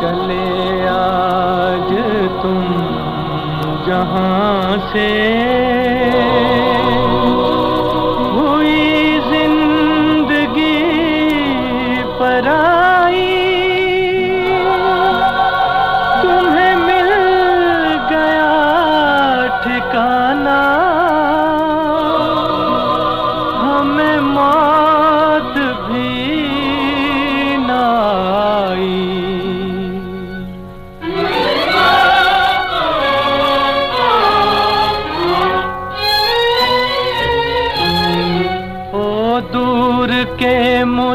چلے آج تم جہاں سے۔ ہوئی زندگی پرائی تمہیں مل گیا ٹھکانا ہمیں موت بھی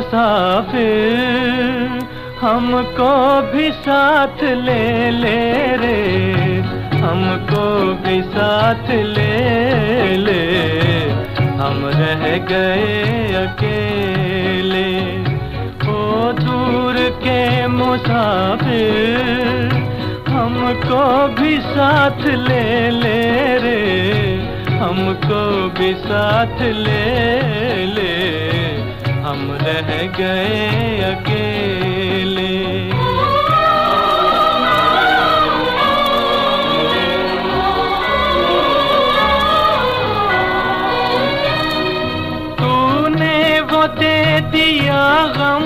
مسافر، ہم کو بھی ساتھ لے لے رے۔ ہم کو بھی ساتھ لے لے۔ ہم رہ گئے اکیلے۔ او دور کے مسافر، ہم کو بھی ساتھ لے لے رے۔ ہم کو بھی ساتھ لے لے۔ ہم رہ گئے اکیلے۔ تو نے وہ دے دیا غم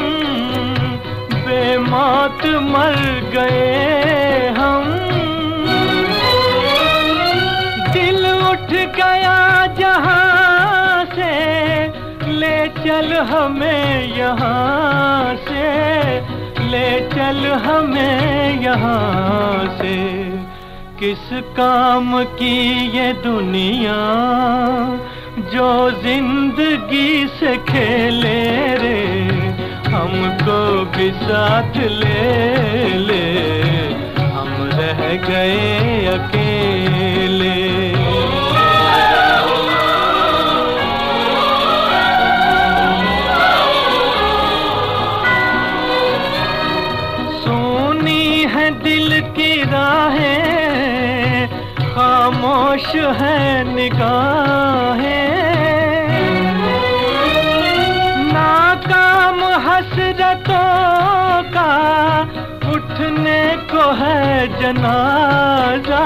بے موت مر گئے چل ہمیں یہاں سے، لے چل ہمیں یہاں سے۔ کس کام کی یہ دنیا جو زندگی سے کھیلے رے؟ ہم کو بھی ساتھ لے لے۔ ہم رہ گئے اکیلے۔ دل کی راہیں خاموش ہے، نگاہیں۔ ناکام حسرتوں کا اٹھنے کو ہے جنازہ،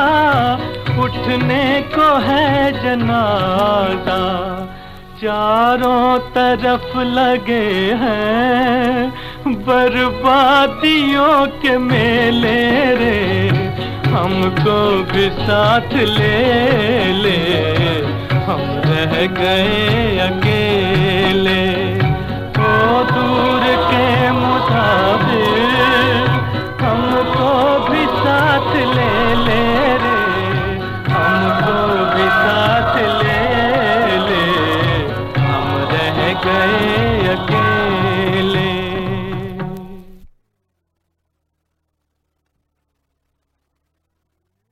اٹھنے کو ہے جنازہ۔ چاروں طرف لگے ہیں بربادیوں کے میلے رے ہم کو بھی ساتھ لے لے۔ ہم رہ گئے اکیلے۔